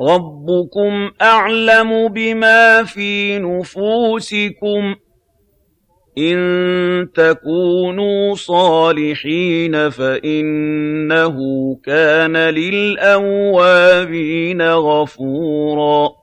رَّبُّكُمْ أَعْلَمُ بِمَا فِي نُفُوسِكُمْ ۚ إِن تَكُونُوا صَالِحِينَ فَإِنَّهُ كَانَ لِلْأَوَّابِينَ غَفُورًا